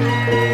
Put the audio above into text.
Música